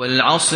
وَالْعَصْرِ